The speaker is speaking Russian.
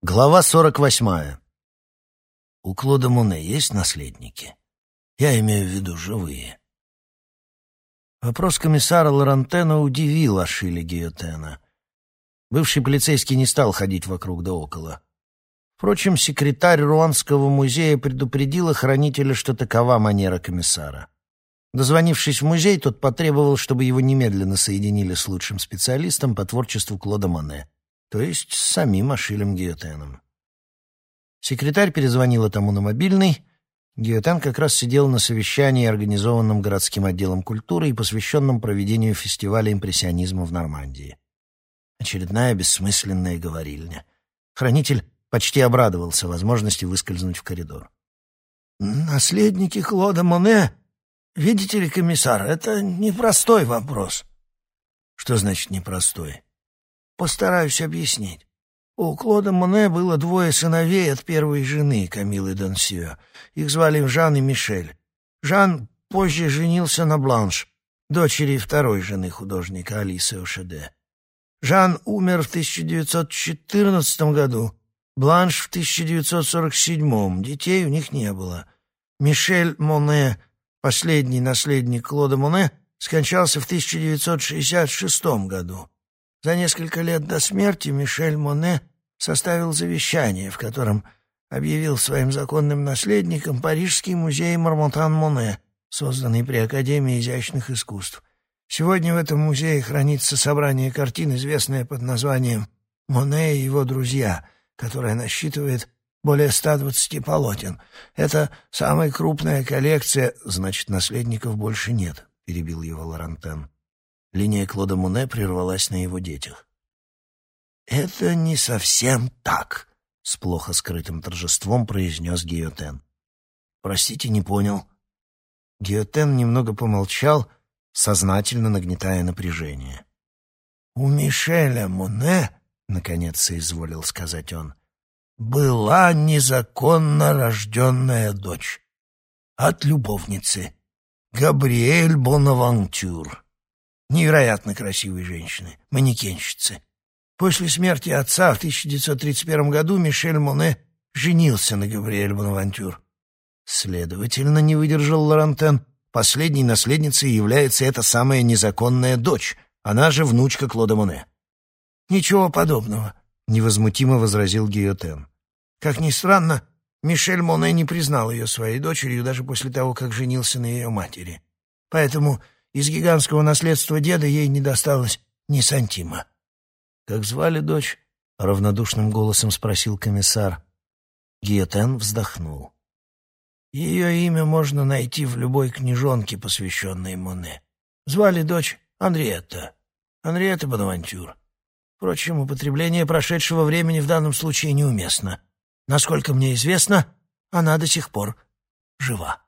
Глава сорок восьмая. У Клода Моне есть наследники? Я имею в виду живые. Вопрос комиссара Лорантена удивил Ашили Гиотена. Бывший полицейский не стал ходить вокруг да около. Впрочем, секретарь Руанского музея предупредил охранителя, что такова манера комиссара. Дозвонившись в музей, тот потребовал, чтобы его немедленно соединили с лучшим специалистом по творчеству Клода Моне — то есть с самим Ашилем Гиотеном. Секретарь перезвонила тому на мобильный. Гиотен как раз сидел на совещании, организованном городским отделом культуры и посвященном проведению фестиваля импрессионизма в Нормандии. Очередная бессмысленная говорильня. Хранитель почти обрадовался возможности выскользнуть в коридор. «Наследники Клода Моне? Видите ли, комиссар, это непростой вопрос». «Что значит непростой?» Постараюсь объяснить. У Клода Моне было двое сыновей от первой жены Камилы Дансио. Их звали Жан и Мишель. Жан позже женился на Бланш, дочери второй жены художника Алисы Ошеде. Жан умер в 1914 году, Бланш в 1947. Детей у них не было. Мишель Моне, последний наследник Клода Моне, скончался в 1966 году. За несколько лет до смерти Мишель Моне составил завещание, в котором объявил своим законным наследником Парижский музей Мармотан-Моне, созданный при Академии изящных искусств. Сегодня в этом музее хранится собрание картин, известное под названием «Моне и его друзья», которое насчитывает более 120 полотен. Это самая крупная коллекция, значит, наследников больше нет, перебил его Лорантен. Линия Клода Муне прервалась на его детях. «Это не совсем так», — с плохо скрытым торжеством произнес Гиотен. «Простите, не понял». Гиотен немного помолчал, сознательно нагнетая напряжение. «У Мишеля Муне, — наконец соизволил сказать он, — была незаконно рожденная дочь от любовницы, Габриэль Бонавантюр невероятно красивой женщины, манекенщицы. После смерти отца в 1931 году Мишель Моне женился на Габриэль Бонавантюр. Следовательно, не выдержал Лорантен, последней наследницей является эта самая незаконная дочь, она же внучка Клода Моне. «Ничего подобного», — невозмутимо возразил Гиотен. «Как ни странно, Мишель Моне не признал ее своей дочерью даже после того, как женился на ее матери. Поэтому из гигантского наследства деда ей не досталось ни сантима. «Как звали дочь?» — равнодушным голосом спросил комиссар. Гиетен вздохнул. Ее имя можно найти в любой книжонке, посвященной Моне. Звали дочь Анриетта. Анриетта Бонавантюр. Впрочем, употребление прошедшего времени в данном случае неуместно. Насколько мне известно, она до сих пор жива.